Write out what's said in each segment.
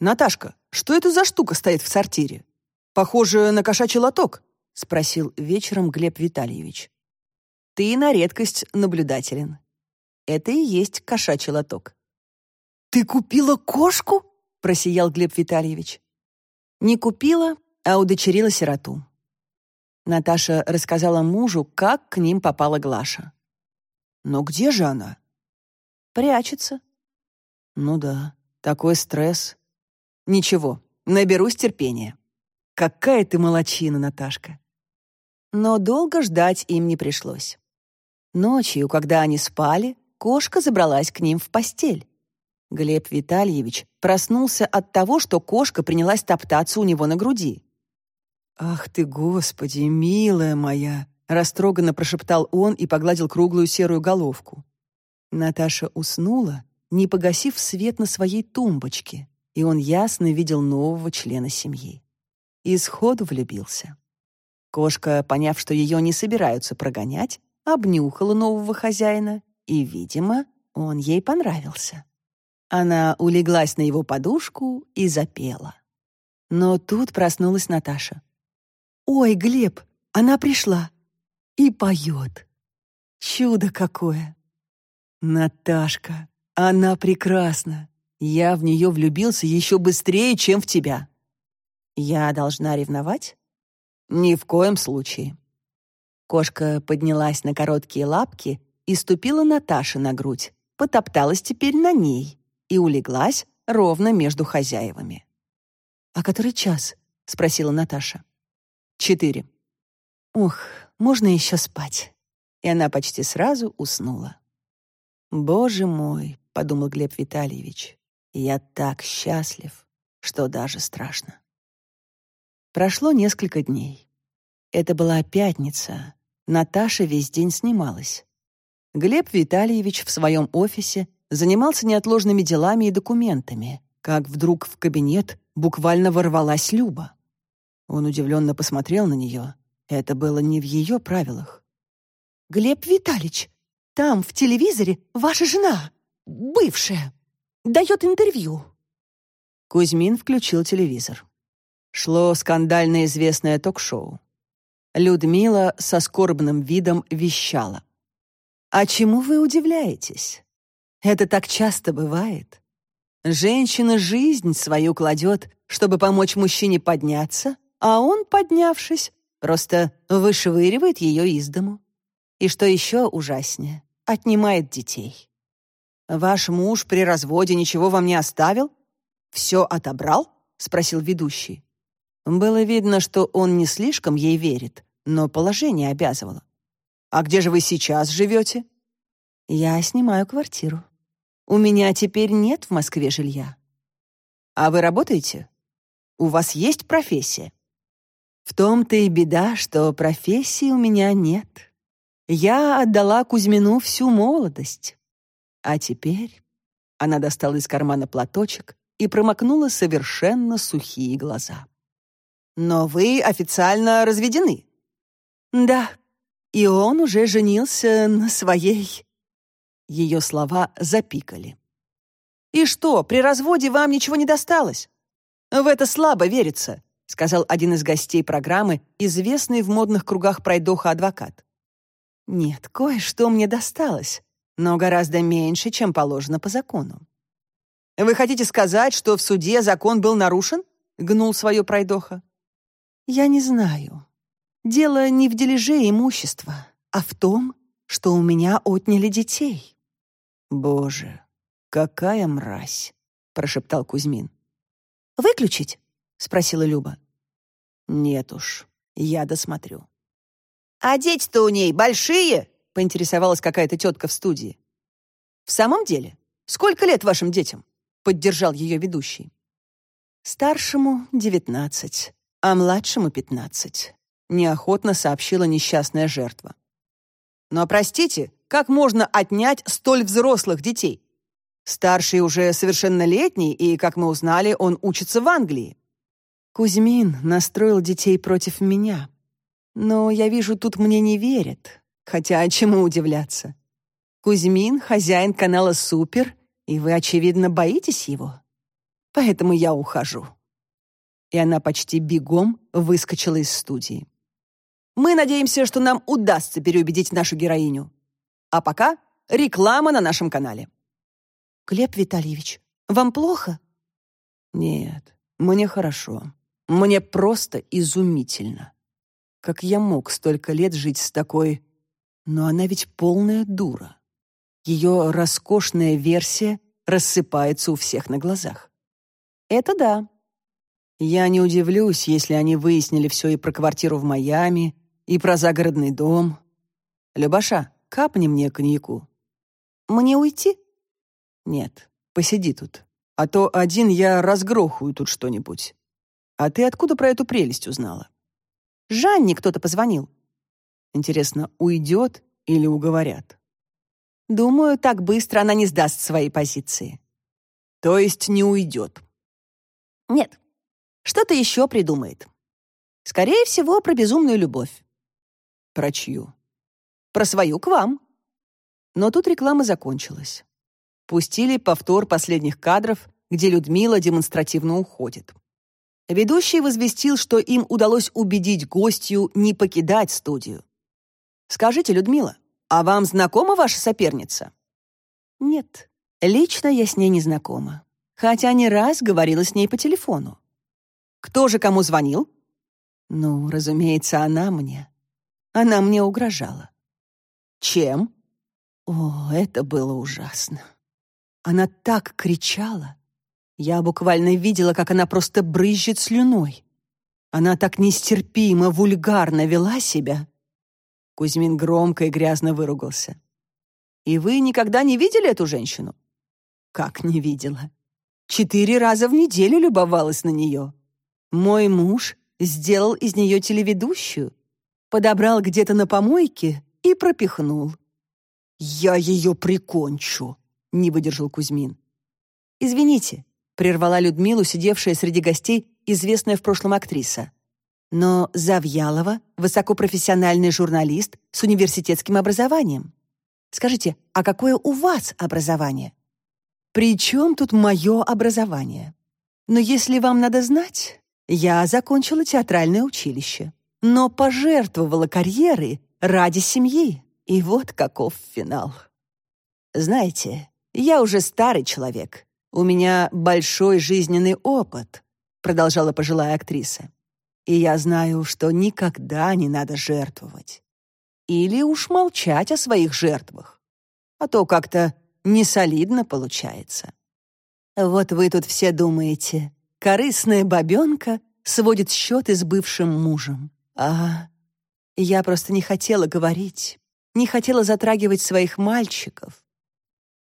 «Наташка, что это за штука стоит в сортире? Похоже на кошачий лоток», — спросил вечером Глеб Витальевич. «Ты на редкость наблюдателен. Это и есть кошачий лоток». «Ты купила кошку?» — просиял Глеб Витальевич. «Не купила, а удочерила сироту». Наташа рассказала мужу, как к ним попала Глаша. «Но где же она?» «Прячется». «Ну да, такой стресс. Ничего, наберусь терпения. Какая ты молочина, Наташка. Но долго ждать им не пришлось. Ночью, когда они спали, кошка забралась к ним в постель. Глеб Витальевич проснулся от того, что кошка принялась топтаться у него на груди. «Ах ты, Господи, милая моя!» растроганно прошептал он и погладил круглую серую головку. Наташа уснула, не погасив свет на своей тумбочке и он ясно видел нового члена семьи. И сходу влюбился. Кошка, поняв, что ее не собираются прогонять, обнюхала нового хозяина, и, видимо, он ей понравился. Она улеглась на его подушку и запела. Но тут проснулась Наташа. «Ой, Глеб, она пришла и поет. Чудо какое!» «Наташка, она прекрасна!» Я в нее влюбился еще быстрее, чем в тебя. Я должна ревновать? Ни в коем случае. Кошка поднялась на короткие лапки и ступила Наташе на грудь, потопталась теперь на ней и улеглась ровно между хозяевами. «А который час?» — спросила Наташа. «Четыре». «Ух, можно еще спать». И она почти сразу уснула. «Боже мой», — подумал Глеб Витальевич, я так счастлив, что даже страшно. Прошло несколько дней. Это была пятница. Наташа весь день снималась. Глеб Витальевич в своем офисе занимался неотложными делами и документами, как вдруг в кабинет буквально ворвалась Люба. Он удивленно посмотрел на нее. Это было не в ее правилах. «Глеб Витальевич, там, в телевизоре, ваша жена, бывшая, дает интервью». Кузьмин включил телевизор. Шло скандально известное ток-шоу. Людмила со скорбным видом вещала. «А чему вы удивляетесь? Это так часто бывает. Женщина жизнь свою кладет, чтобы помочь мужчине подняться, а он, поднявшись, просто вышвыривает ее из дому. И что еще ужаснее, отнимает детей. «Ваш муж при разводе ничего вам не оставил? Все отобрал?» — спросил ведущий. Было видно, что он не слишком ей верит, но положение обязывало. «А где же вы сейчас живете?» «Я снимаю квартиру. У меня теперь нет в Москве жилья». «А вы работаете? У вас есть профессия?» «В том-то и беда, что профессии у меня нет. Я отдала Кузьмину всю молодость. А теперь она достала из кармана платочек и промокнула совершенно сухие глаза. «Но вы официально разведены?» «Да, и он уже женился на своей...» Ее слова запикали. «И что, при разводе вам ничего не досталось?» «В это слабо верится», — сказал один из гостей программы, известный в модных кругах пройдоха-адвокат. «Нет, кое-что мне досталось но гораздо меньше, чем положено по закону. «Вы хотите сказать, что в суде закон был нарушен?» — гнул свое пройдоха. «Я не знаю. Дело не в дележе имущества, а в том, что у меня отняли детей». «Боже, какая мразь!» — прошептал Кузьмин. «Выключить?» — спросила Люба. «Нет уж, я досмотрю». «А дети-то у ней большие?» Поинтересовалась какая-то тетка в студии. «В самом деле? Сколько лет вашим детям?» — поддержал ее ведущий. «Старшему — девятнадцать, а младшему — пятнадцать», — неохотно сообщила несчастная жертва. «Но, простите, как можно отнять столь взрослых детей? Старший уже совершеннолетний, и, как мы узнали, он учится в Англии». Кузьмин настроил детей против меня. Но я вижу, тут мне не верят. Хотя чему удивляться? Кузьмин — хозяин канала «Супер», и вы, очевидно, боитесь его. поэтому я ухожу». И она почти бегом выскочила из студии. Мы надеемся, что нам удастся переубедить нашу героиню. А пока реклама на нашем канале. Глеб Витальевич, вам плохо? Нет, мне хорошо. Мне просто изумительно. Как я мог столько лет жить с такой... Но она ведь полная дура. Ее роскошная версия рассыпается у всех на глазах. Это да. Я не удивлюсь, если они выяснили все и про квартиру в Майами, и про загородный дом. Любаша, капни мне коньяку. Мне уйти? Нет, посиди тут. А то один я разгрохаю тут что-нибудь. А ты откуда про эту прелесть узнала? Жанне кто-то позвонил. Интересно, уйдет или уговорят? Думаю, так быстро она не сдаст свои позиции. То есть не уйдет? Нет. Что-то еще придумает. Скорее всего, про безумную любовь. Про чью? Про свою к вам. Но тут реклама закончилась. Пустили повтор последних кадров, где Людмила демонстративно уходит. Ведущий возвестил, что им удалось убедить гостью не покидать студию. «Скажите, Людмила, а вам знакома ваша соперница?» «Нет, лично я с ней не знакома, хотя не раз говорила с ней по телефону». «Кто же кому звонил?» «Ну, разумеется, она мне. Она мне угрожала». «Чем?» «О, это было ужасно. Она так кричала, я буквально видела, как она просто брызжет слюной. Она так нестерпимо, вульгарно вела себя. Кузьмин громко и грязно выругался. «И вы никогда не видели эту женщину?» «Как не видела? Четыре раза в неделю любовалась на нее. Мой муж сделал из нее телеведущую, подобрал где-то на помойке и пропихнул. «Я ее прикончу», — не выдержал Кузьмин. «Извините, прервала Людмилу, сидевшая среди гостей, известная в прошлом актриса. Но Завьялова — высокопрофессиональный журналист с университетским образованием. Скажите, а какое у вас образование? При чем тут мое образование? Но если вам надо знать, я закончила театральное училище, но пожертвовала карьерой ради семьи. И вот каков финал. Знаете, я уже старый человек, «У меня большой жизненный опыт», — продолжала пожилая актриса. «И я знаю, что никогда не надо жертвовать. Или уж молчать о своих жертвах. А то как-то несолидно получается. Вот вы тут все думаете, корыстная бабенка сводит счеты с бывшим мужем. А я просто не хотела говорить, не хотела затрагивать своих мальчиков,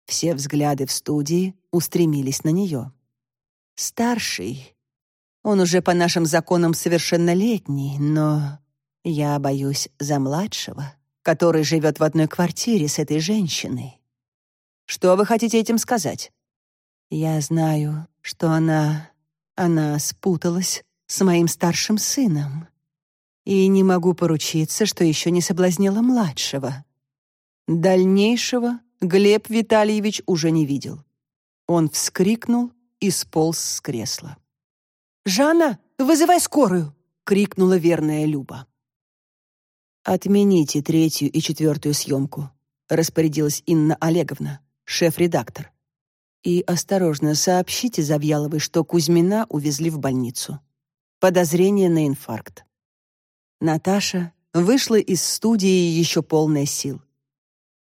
все взгляды в студии устремились на нее. Старший. Он уже по нашим законам совершеннолетний, но я боюсь за младшего, который живет в одной квартире с этой женщиной. Что вы хотите этим сказать? Я знаю, что она... она спуталась с моим старшим сыном. И не могу поручиться, что еще не соблазнила младшего. Дальнейшего Глеб Витальевич уже не видел. Он вскрикнул и сполз с кресла. «Жанна, вызывай скорую!» — крикнула верная Люба. «Отмените третью и четвертую съемку», — распорядилась Инна Олеговна, шеф-редактор. «И осторожно сообщите Завьяловой, что Кузьмина увезли в больницу. Подозрение на инфаркт». Наташа вышла из студии еще полная сил.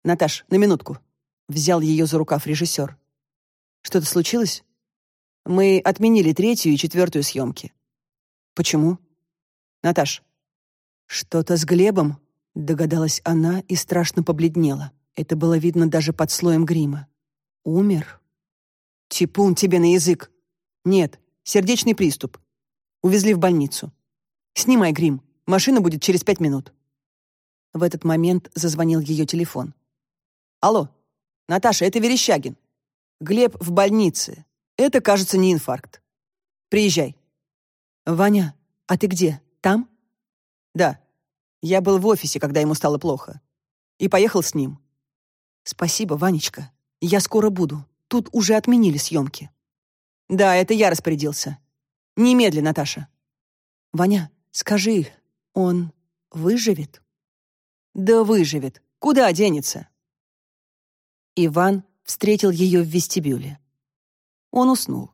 «Наташ, на минутку», — взял ее за рукав режиссер. «Что-то случилось?» «Мы отменили третью и четвертую съемки». «Почему?» «Наташ». «Что-то с Глебом?» — догадалась она и страшно побледнела. Это было видно даже под слоем грима. «Умер?» «Типун тебе на язык!» «Нет, сердечный приступ. Увезли в больницу. Снимай грим, машина будет через пять минут». В этот момент зазвонил ее телефон. Алло, Наташа, это Верещагин. Глеб в больнице. Это, кажется, не инфаркт. Приезжай. Ваня, а ты где? Там? Да. Я был в офисе, когда ему стало плохо. И поехал с ним. Спасибо, Ванечка. Я скоро буду. Тут уже отменили съемки. Да, это я распорядился. Немедленно, Наташа. Ваня, скажи, он выживет? Да выживет. Куда денется? Иван встретил ее в вестибюле. Он уснул.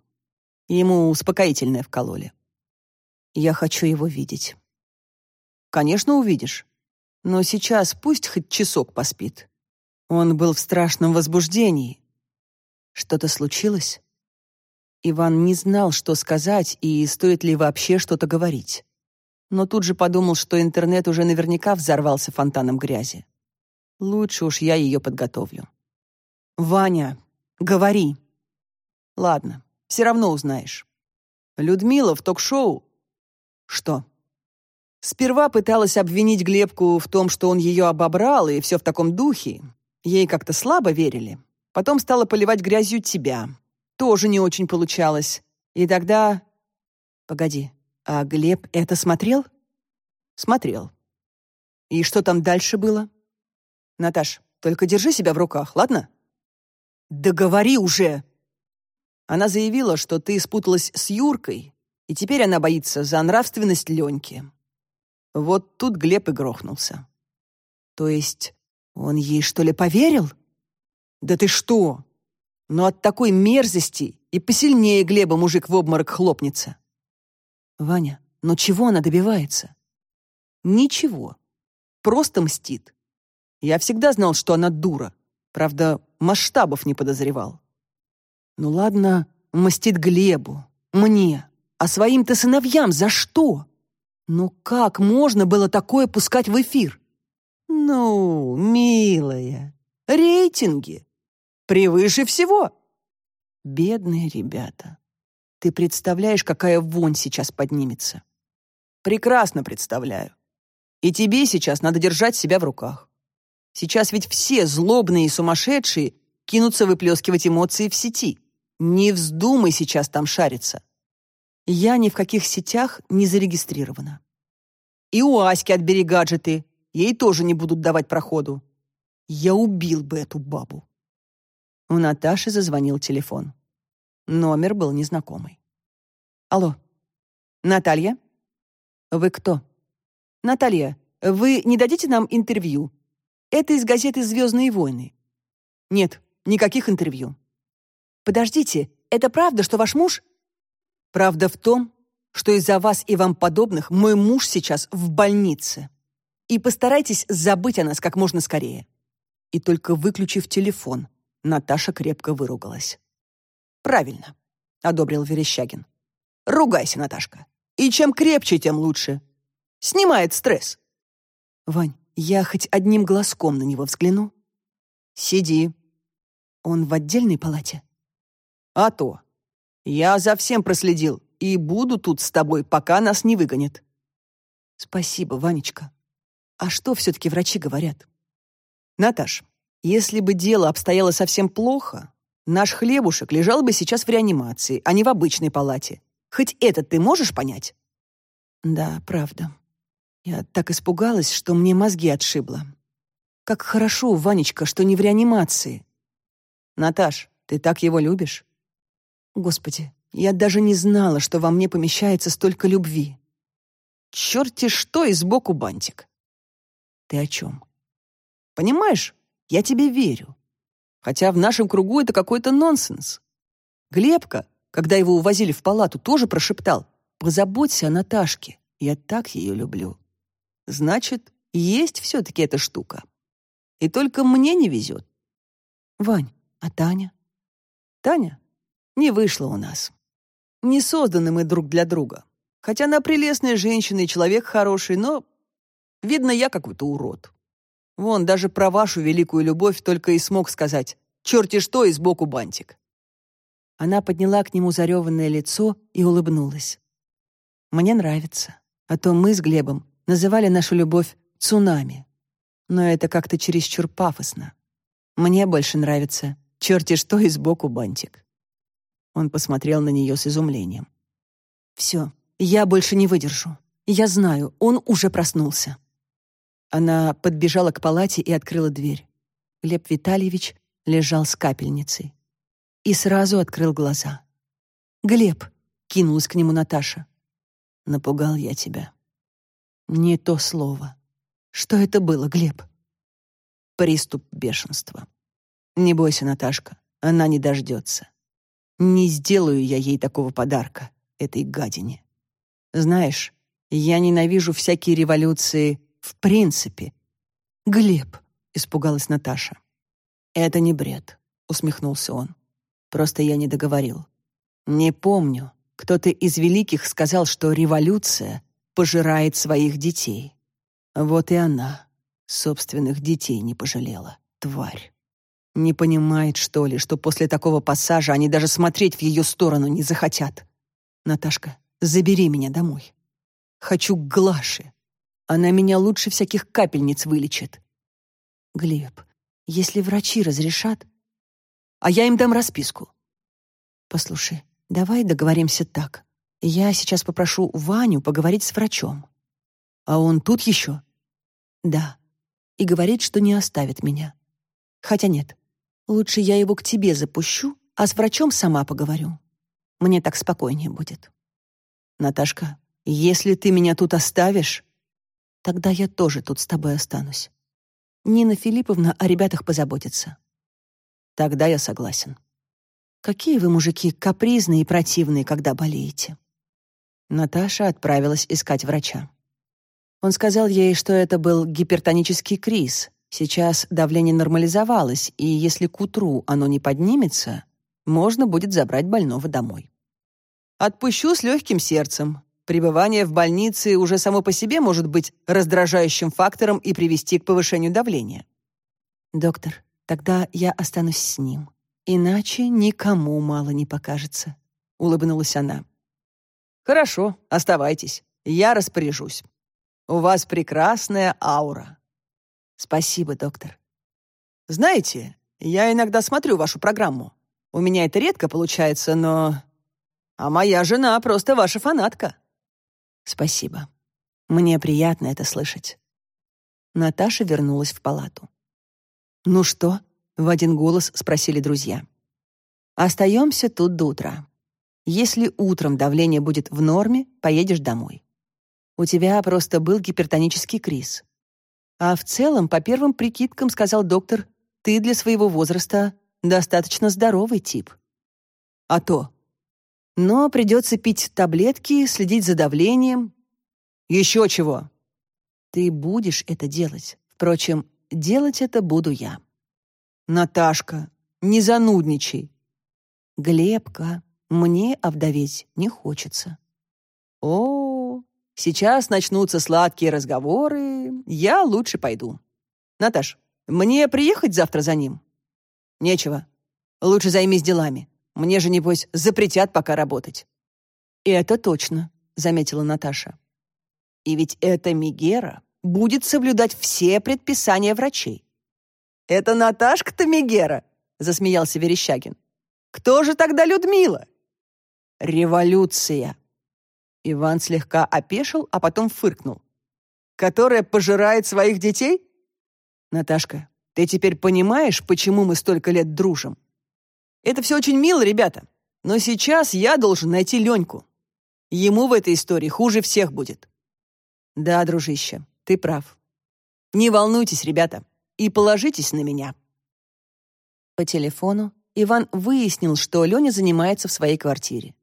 Ему успокоительное вкололи. Я хочу его видеть. Конечно, увидишь. Но сейчас пусть хоть часок поспит. Он был в страшном возбуждении. Что-то случилось? Иван не знал, что сказать и стоит ли вообще что-то говорить. Но тут же подумал, что интернет уже наверняка взорвался фонтаном грязи. Лучше уж я ее подготовлю. «Ваня, говори». «Ладно, все равно узнаешь. Людмила в ток-шоу...» «Что?» Сперва пыталась обвинить Глебку в том, что он ее обобрал, и все в таком духе. Ей как-то слабо верили. Потом стала поливать грязью тебя. Тоже не очень получалось. И тогда... Погоди, а Глеб это смотрел? Смотрел. И что там дальше было? Наташ, только держи себя в руках, ладно? Да уже! Она заявила, что ты спуталась с Юркой, и теперь она боится за нравственность Леньки. Вот тут Глеб и грохнулся. То есть он ей что ли поверил? Да ты что? Но от такой мерзости и посильнее Глеба мужик в обморок хлопнется. Ваня, но чего она добивается? Ничего. Просто мстит. Я всегда знал, что она дура. Правда, масштабов не подозревал. Ну ладно, мстит Глебу, мне, а своим-то сыновьям за что? Ну как можно было такое пускать в эфир? Ну, милая, рейтинги. Превыше всего. Бедные ребята. Ты представляешь, какая вонь сейчас поднимется? Прекрасно представляю. И тебе сейчас надо держать себя в руках. Сейчас ведь все злобные и сумасшедшие кинутся выплескивать эмоции в сети. Не вздумай сейчас там шариться. Я ни в каких сетях не зарегистрирована. И у Аськи отбери гаджеты. Ей тоже не будут давать проходу. Я убил бы эту бабу. У Наташи зазвонил телефон. Номер был незнакомый. Алло. Наталья? Вы кто? Наталья, вы не дадите нам интервью? Это из газеты «Звездные войны». Нет, никаких интервью. Подождите, это правда, что ваш муж Правда в том, что из-за вас и вам подобных мой муж сейчас в больнице. И постарайтесь забыть о нас как можно скорее». И только выключив телефон, Наташа крепко выругалась. «Правильно», — одобрил Верещагин. «Ругайся, Наташка. И чем крепче, тем лучше. Снимает стресс». «Вань, я хоть одним глазком на него взгляну?» «Сиди». «Он в отдельной палате?» «А то. Я за всем проследил и буду тут с тобой, пока нас не выгонят». «Спасибо, Ванечка. А что все-таки врачи говорят?» «Наташ, если бы дело обстояло совсем плохо, наш хлебушек лежал бы сейчас в реанимации, а не в обычной палате. Хоть это ты можешь понять?» «Да, правда. Я так испугалась, что мне мозги отшибло. Как хорошо, Ванечка, что не в реанимации». «Наташ, ты так его любишь?» Господи, я даже не знала, что во мне помещается столько любви. Черти что и сбоку бантик. Ты о чем? Понимаешь, я тебе верю. Хотя в нашем кругу это какой-то нонсенс. Глебка, когда его увозили в палату, тоже прошептал «Позаботься о Наташке, я так ее люблю». Значит, есть все-таки эта штука. И только мне не везет. Вань, а Таня? Таня? Не вышло у нас. Не созданы мы друг для друга. Хотя она прелестная женщина и человек хороший, но, видно, я какой-то урод. Вон, даже про вашу великую любовь только и смог сказать «черти что» и сбоку бантик. Она подняла к нему зареванное лицо и улыбнулась. «Мне нравится. А то мы с Глебом называли нашу любовь цунами. Но это как-то чересчур пафосно. Мне больше нравится черти что и сбоку бантик». Он посмотрел на нее с изумлением. «Все, я больше не выдержу. Я знаю, он уже проснулся». Она подбежала к палате и открыла дверь. Глеб Витальевич лежал с капельницей. И сразу открыл глаза. «Глеб!» — кинулась к нему Наташа. «Напугал я тебя». «Не то слово. Что это было, Глеб?» «Приступ бешенства. Не бойся, Наташка, она не дождется. Не сделаю я ей такого подарка, этой гадине. Знаешь, я ненавижу всякие революции в принципе». «Глеб!» — испугалась Наташа. «Это не бред», — усмехнулся он. «Просто я не договорил. Не помню, кто-то из великих сказал, что революция пожирает своих детей. Вот и она собственных детей не пожалела, тварь. Не понимает, что ли, что после такого пассажа они даже смотреть в ее сторону не захотят. Наташка, забери меня домой. Хочу к Глаше. Она меня лучше всяких капельниц вылечит. Глеб, если врачи разрешат... А я им дам расписку. Послушай, Давай договоримся так. Я сейчас попрошу Ваню поговорить с врачом. А он тут еще? Да. И говорит, что не оставит меня. Хотя нет. Лучше я его к тебе запущу, а с врачом сама поговорю. Мне так спокойнее будет. Наташка, если ты меня тут оставишь, тогда я тоже тут с тобой останусь. Нина Филипповна о ребятах позаботится. Тогда я согласен. Какие вы, мужики, капризные и противные, когда болеете. Наташа отправилась искать врача. Он сказал ей, что это был гипертонический криз. Сейчас давление нормализовалось, и если к утру оно не поднимется, можно будет забрать больного домой. Отпущу с легким сердцем. Пребывание в больнице уже само по себе может быть раздражающим фактором и привести к повышению давления. Доктор, тогда я останусь с ним. Иначе никому мало не покажется, улыбнулась она. Хорошо, оставайтесь. Я распоряжусь. У вас прекрасная аура. Спасибо, доктор. Знаете, я иногда смотрю вашу программу. У меня это редко получается, но а моя жена просто ваша фанатка. Спасибо. Мне приятно это слышать. Наташа вернулась в палату. Ну что? В один голос спросили друзья. Остаемся тут до утра. Если утром давление будет в норме, поедешь домой. У тебя просто был гипертонический криз. А в целом, по первым прикидкам, сказал доктор, ты для своего возраста достаточно здоровый тип. А то. Но придется пить таблетки, следить за давлением. Еще чего. Ты будешь это делать. Впрочем, делать это буду я. Наташка, не занудничай. Глебка, мне овдоветь не хочется. О, сейчас начнутся сладкие разговоры. Я лучше пойду. Наташ, мне приехать завтра за ним? Нечего. Лучше займись делами. Мне же, небось, запретят пока работать. И это точно, заметила Наташа. И ведь эта Мигера будет соблюдать все предписания врачей. «Это Наташка-то Мегера?» — засмеялся Верещагин. «Кто же тогда Людмила?» «Революция!» Иван слегка опешил, а потом фыркнул. «Которая пожирает своих детей?» «Наташка, ты теперь понимаешь, почему мы столько лет дружим? Это все очень мило, ребята, но сейчас я должен найти Леньку. Ему в этой истории хуже всех будет». «Да, дружище, ты прав. Не волнуйтесь, ребята, и положитесь на меня». По телефону Иван выяснил, что Леня занимается в своей квартире.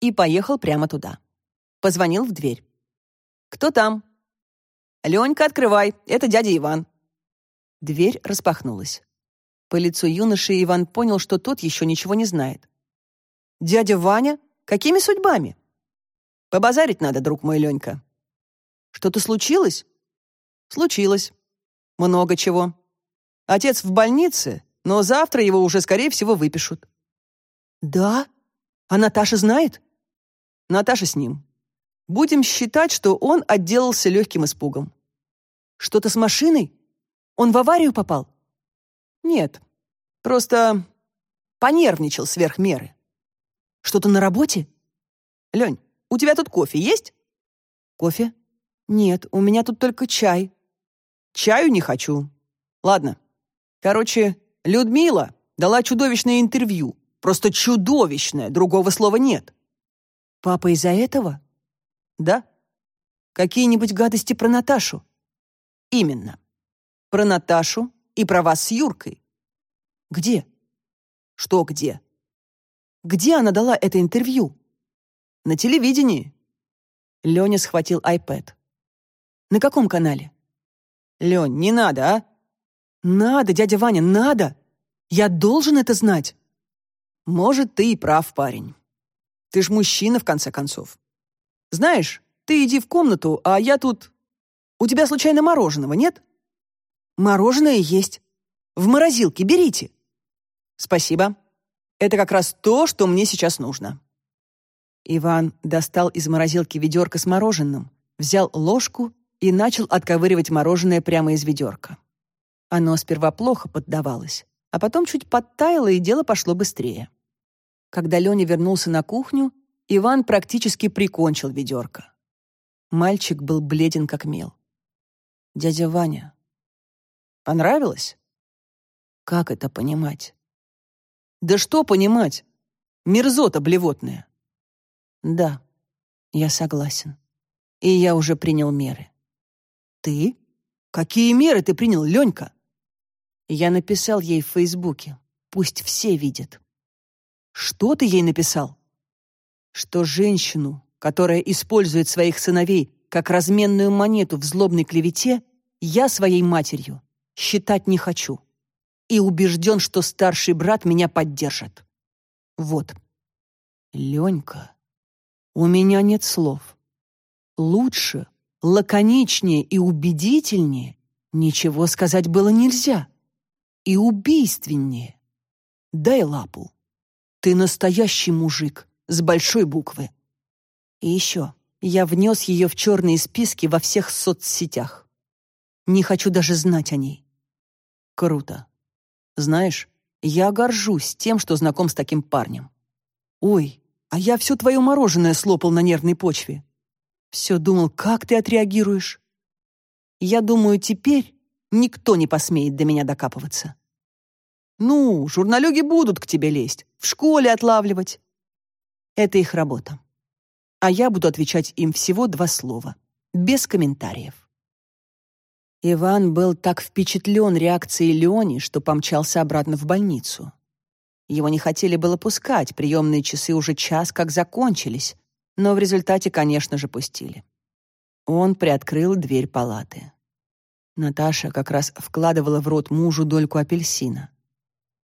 И поехал прямо туда. Позвонил в дверь. «Кто там?» «Ленька, открывай, это дядя Иван». Дверь распахнулась. По лицу юноши Иван понял, что тот еще ничего не знает. «Дядя Ваня? Какими судьбами?» «Побазарить надо, друг мой Ленька». «Что-то случилось?» «Случилось. Много чего. Отец в больнице, но завтра его уже, скорее всего, выпишут. Да? А Наташа знает? Наташа с ним. Будем считать, что он отделался легким испугом. Что-то с машиной? Он в аварию попал? Нет. Просто понервничал сверх меры. Что-то на работе? Лень, у тебя тут кофе есть? Кофе? Нет, у меня тут только чай. Чаю не хочу. Ладно. Короче, Людмила дала чудовищное интервью. Просто чудовищное, другого слова нет. Папа из-за этого? Да. Какие-нибудь гадости про Наташу? Именно. Про Наташу и про вас с Юркой. Где? Что где? Где она дала это интервью? На телевидении. Леня схватил iPad. На каком канале? Лень, не надо, а? Надо, дядя Ваня, надо. Я должен это знать. Может, ты и прав, парень. Ты ж мужчина, в конце концов. Знаешь, ты иди в комнату, а я тут... У тебя случайно мороженого нет? Мороженое есть. В морозилке берите. Спасибо. Это как раз то, что мне сейчас нужно. Иван достал из морозилки ведерко с мороженым, взял ложку и начал отковыривать мороженое прямо из ведерка. Оно сперва плохо поддавалось, а потом чуть подтаяло, и дело пошло быстрее. Когда Леня вернулся на кухню, Иван практически прикончил ведерко. Мальчик был бледен как мел. «Дядя Ваня, понравилось?» «Как это понимать?» «Да что понимать? Мерзота блевотная!» «Да, я согласен. И я уже принял меры». «Ты? Какие меры ты принял, Ленька?» Я написал ей в Фейсбуке. Пусть все видят. Что ты ей написал? Что женщину, которая использует своих сыновей как разменную монету в злобной клевете, я своей матерью считать не хочу. И убежден, что старший брат меня поддержит. Вот. Ленька, у меня нет слов. Лучше, лаконичнее и убедительнее ничего сказать было нельзя. И убийственнее. Дай лапу. Ты настоящий мужик, с большой буквы. И еще, я внес ее в черные списки во всех соцсетях. Не хочу даже знать о ней. Круто. Знаешь, я горжусь тем, что знаком с таким парнем. Ой, а я все твое мороженое слопал на нервной почве. Все думал, как ты отреагируешь. Я думаю, теперь никто не посмеет до меня докапываться. Ну, журналюги будут к тебе лезть, в школе отлавливать. Это их работа. А я буду отвечать им всего два слова, без комментариев. Иван был так впечатлен реакцией Леони, что помчался обратно в больницу. Его не хотели было пускать, приемные часы уже час как закончились, но в результате, конечно же, пустили. Он приоткрыл дверь палаты. Наташа как раз вкладывала в рот мужу дольку апельсина.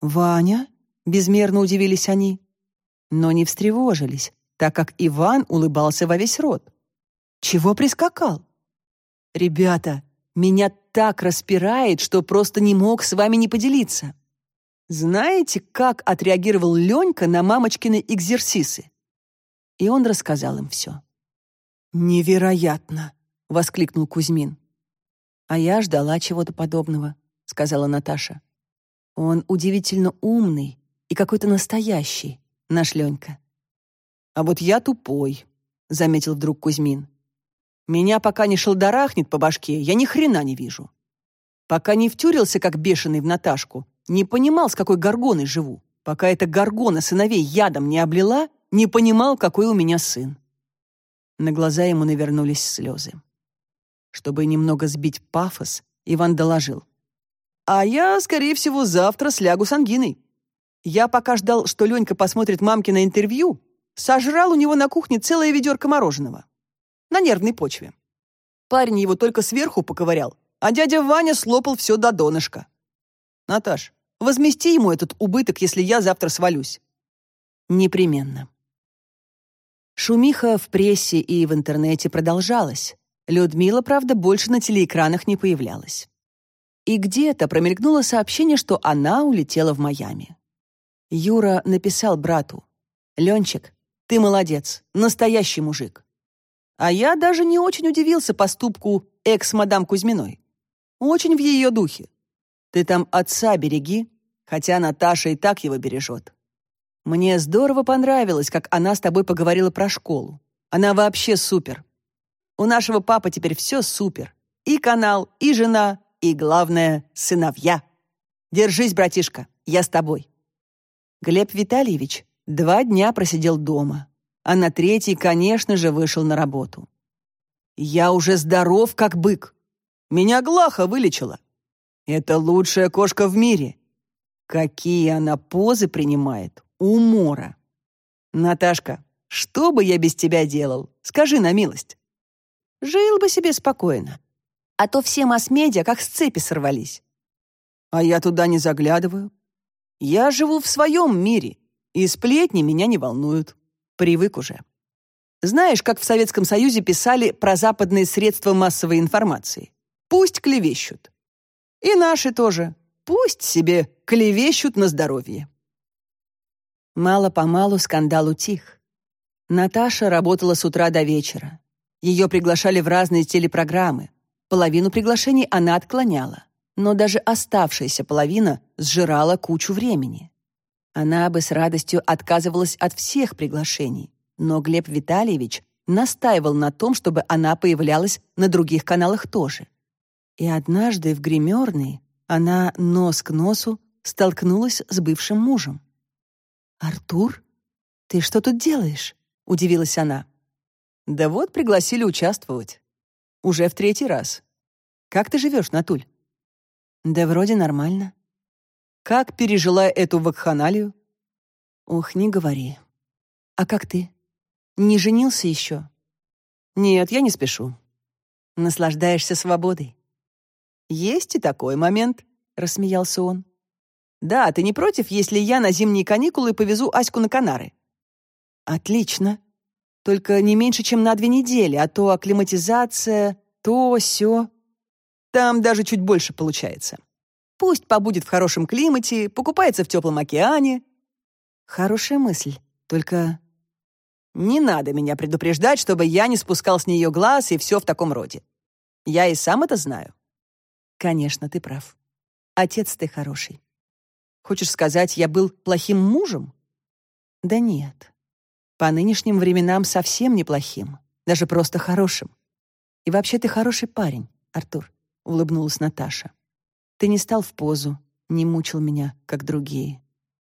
«Ваня?» — безмерно удивились они. Но не встревожились, так как Иван улыбался во весь рот. «Чего прискакал?» «Ребята, меня так распирает, что просто не мог с вами не поделиться. Знаете, как отреагировал Ленька на мамочкины экзерсисы?» И он рассказал им все. «Невероятно!» — воскликнул Кузьмин. «А я ждала чего-то подобного», — сказала Наташа. Он удивительно умный и какой-то настоящий, наш Ленька. А вот я тупой, заметил вдруг Кузьмин. Меня пока не шелдорахнет по башке, я ни хрена не вижу. Пока не втюрился, как бешеный в Наташку, не понимал, с какой горгоной живу. Пока эта горгона сыновей ядом не облила, не понимал, какой у меня сын. На глаза ему навернулись слезы. Чтобы немного сбить пафос, Иван доложил. А я, скорее всего, завтра слягу с ангиной. Я пока ждал, что Ленька посмотрит мамкино интервью, сожрал у него на кухне целое ведерко мороженого. На нервной почве. Парень его только сверху поковырял, а дядя Ваня слопал все до донышка. Наташ, возмести ему этот убыток, если я завтра свалюсь. Непременно. Шумиха в прессе и в интернете продолжалась. Людмила, правда, больше на телеэкранах не появлялась. И где-то промелькнуло сообщение, что она улетела в Майами. Юра написал брату. «Ленчик, ты молодец, настоящий мужик». А я даже не очень удивился поступку экс-мадам Кузьминой. Очень в ее духе. Ты там отца береги, хотя Наташа и так его бережет. Мне здорово понравилось, как она с тобой поговорила про школу. Она вообще супер. У нашего папы теперь все супер. И канал, и жена, и, главное, сыновья. Держись, братишка, я с тобой. Глеб Витальевич два дня просидел дома. а на третий, конечно же, вышел на работу. Я уже здоров, как бык. Меня Глаха вылечила. Это лучшая кошка в мире. Какие она позы принимает. Умора. Наташка, что бы я без тебя делал? Скажи на милость. Жил бы себе спокойно. А то все масс-медиа как с цепи сорвались. А я туда не заглядываю. Я живу в своем мире, и сплетни меня не волнуют. Привык уже. Знаешь, как в Советском Союзе писали про западные средства массовой информации? Пусть клевещут. И наши тоже. Пусть себе клевещут на здоровье. Мало-помалу скандал утих. Наташа работала с утра до вечера. Ее приглашали в разные телепрограммы. Половину приглашений она отклоняла но даже оставшаяся половина сжирала кучу времени. Она бы с радостью отказывалась от всех приглашений, но Глеб Витальевич настаивал на том, чтобы она появлялась на других каналах тоже. И однажды в гримерной она нос к носу столкнулась с бывшим мужем. «Артур, ты что тут делаешь?» — удивилась она. «Да вот пригласили участвовать. Уже в третий раз. Как ты живешь, Натуль?» Да вроде нормально. Как пережила эту вакханалию? Ох, не говори. А как ты? Не женился еще? Нет, я не спешу. Наслаждаешься свободой. Есть и такой момент, рассмеялся он. Да, ты не против, если я на зимние каникулы повезу Аську на Канары? Отлично. Только не меньше, чем на две недели, а то акклиматизация, то все. Там даже чуть больше получается. Пусть побудет в хорошем климате, покупается в теплом океане. Хорошая мысль, только не надо меня предупреждать, чтобы я не спускал с нее глаз и все в таком роде. Я и сам это знаю. Конечно, ты прав. Отец ты хороший. Хочешь сказать, я был плохим мужем? Да нет. По нынешним временам совсем неплохим, даже просто хорошим. И вообще ты хороший парень, Артур. — улыбнулась Наташа. «Ты не стал в позу, не мучил меня, как другие.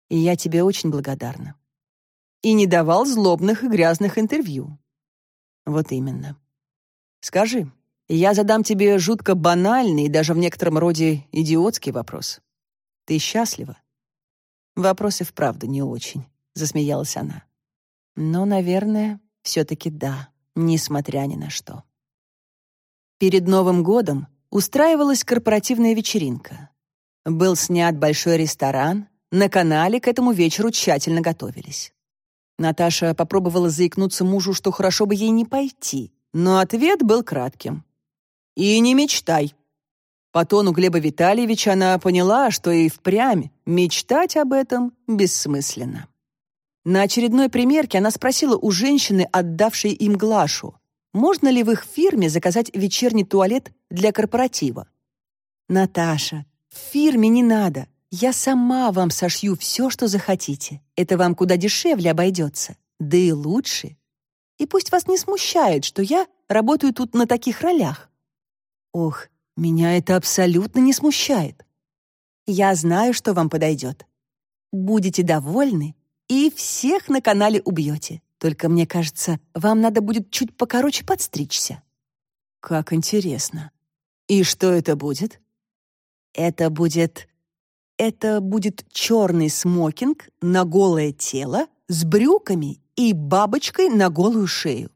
И я тебе очень благодарна. И не давал злобных и грязных интервью. Вот именно. Скажи, я задам тебе жутко банальный и даже в некотором роде идиотский вопрос. Ты счастлива? Вопрос и вправду не очень, засмеялась она. Но, наверное, все-таки да, несмотря ни на что. Перед Новым годом устраивалась корпоративная вечеринка. Был снят большой ресторан, на канале к этому вечеру тщательно готовились. Наташа попробовала заикнуться мужу, что хорошо бы ей не пойти, но ответ был кратким. «И не мечтай». По тону Глеба Витальевича она поняла, что и впрямь мечтать об этом бессмысленно. На очередной примерке она спросила у женщины, отдавшей им Глашу, можно ли в их фирме заказать вечерний туалет для корпоратива? Наташа, в фирме не надо. Я сама вам сошью все, что захотите. Это вам куда дешевле обойдется. Да и лучше. И пусть вас не смущает, что я работаю тут на таких ролях. Ох, меня это абсолютно не смущает. Я знаю, что вам подойдет. Будете довольны и всех на канале убьете. Только мне кажется, вам надо будет чуть покороче подстричься. Как интересно. И что это будет? Это будет... Это будет черный смокинг на голое тело с брюками и бабочкой на голую шею.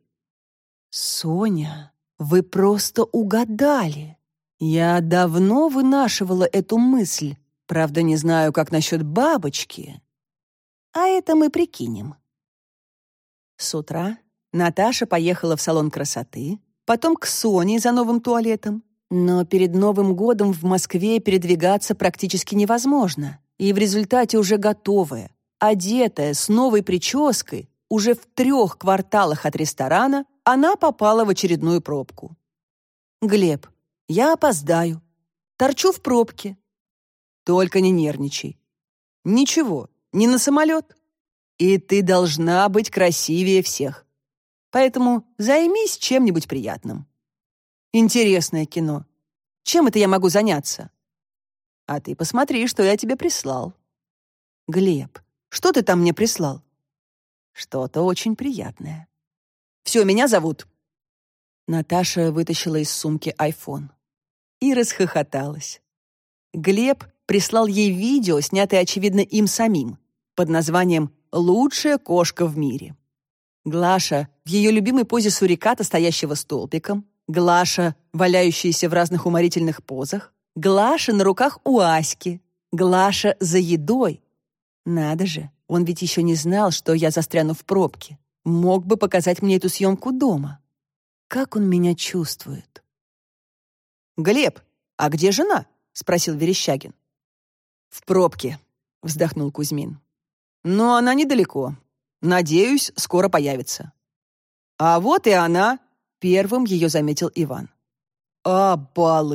Соня, вы просто угадали. Я давно вынашивала эту мысль. Правда, не знаю, как насчет бабочки. А это мы прикинем. С утра Наташа поехала в салон красоты, потом к Соне за новым туалетом. Но перед Новым годом в Москве передвигаться практически невозможно. И в результате уже готовая, одетая, с новой прической, уже в трех кварталах от ресторана, она попала в очередную пробку. «Глеб, я опоздаю. Торчу в пробке». «Только не нервничай». «Ничего, не на самолет». И ты должна быть красивее всех. Поэтому займись чем-нибудь приятным. Интересное кино. Чем это я могу заняться? А ты посмотри, что я тебе прислал. Глеб, что ты там мне прислал? Что-то очень приятное. «Все, меня зовут». Наташа вытащила из сумки айфон и расхохоталась. Глеб прислал ей видео, снятое, очевидно, им самим, под названием «Лучшая кошка в мире». Глаша в ее любимой позе суриката, стоящего столбиком, Глаша, валяющаяся в разных уморительных позах, Глаша на руках у Аськи, Глаша за едой. Надо же, он ведь еще не знал, что я застряну в пробке. Мог бы показать мне эту съемку дома. Как он меня чувствует? «Глеб, а где жена?» — спросил Верещагин. «В пробке», — вздохнул Кузьмин. «Но она недалеко. Надеюсь, скоро появится». «А вот и она», — первым ее заметил Иван. «Обалдеть!»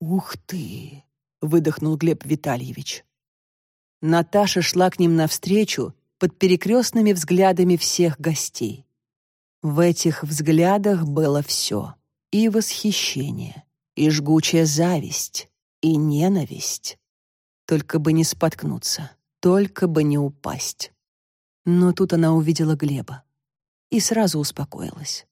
«Ух ты!» — выдохнул Глеб Витальевич. Наташа шла к ним навстречу под перекрестными взглядами всех гостей. В этих взглядах было все — и восхищение, и жгучая зависть, и ненависть. Только бы не споткнуться, только бы не упасть. Но тут она увидела Глеба и сразу успокоилась.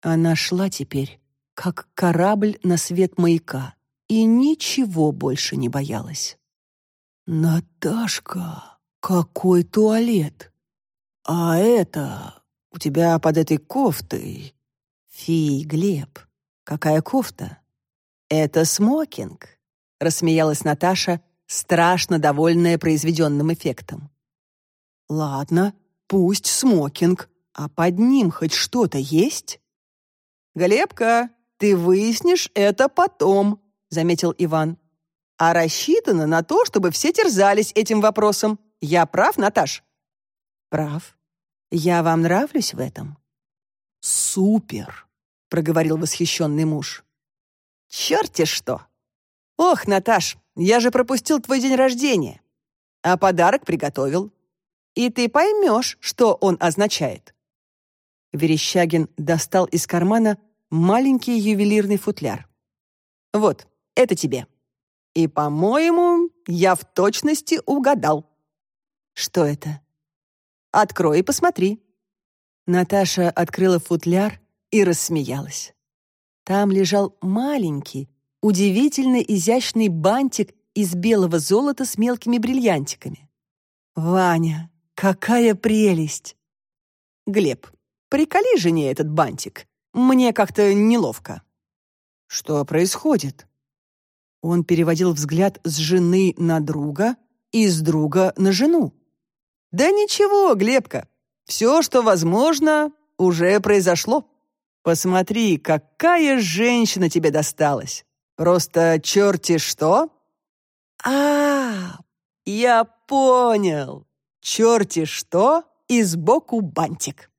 Она шла теперь, как корабль на свет маяка, и ничего больше не боялась. «Наташка, какой туалет! А это у тебя под этой кофтой...» «Фи, Глеб, какая кофта?» «Это смокинг», — рассмеялась Наташа, страшно довольная произведенным эффектом. «Ладно, пусть смокинг, а под ним хоть что-то есть?» «Глебка, ты выяснишь это потом», — заметил Иван. «А рассчитано на то, чтобы все терзались этим вопросом. Я прав, Наташ?» «Прав. Я вам нравлюсь в этом?» «Супер!» — проговорил восхищенный муж. «Черт-те что! Ох, Наташ, я же пропустил твой день рождения, а подарок приготовил. И ты поймешь, что он означает». Верещагин достал из кармана маленький ювелирный футляр. «Вот, это тебе. И, по-моему, я в точности угадал». «Что это?» «Открой и посмотри». Наташа открыла футляр и рассмеялась. Там лежал маленький, удивительно изящный бантик из белого золота с мелкими бриллиантиками. «Ваня, какая прелесть!» «Глеб, приколи жене этот бантик. Мне как-то неловко». «Что происходит?» Он переводил взгляд с жены на друга и с друга на жену. «Да ничего, Глебка. Все, что возможно, уже произошло. Посмотри, какая женщина тебе досталась. Просто черти что?» «А, я понял. Черти что и сбоку бантик».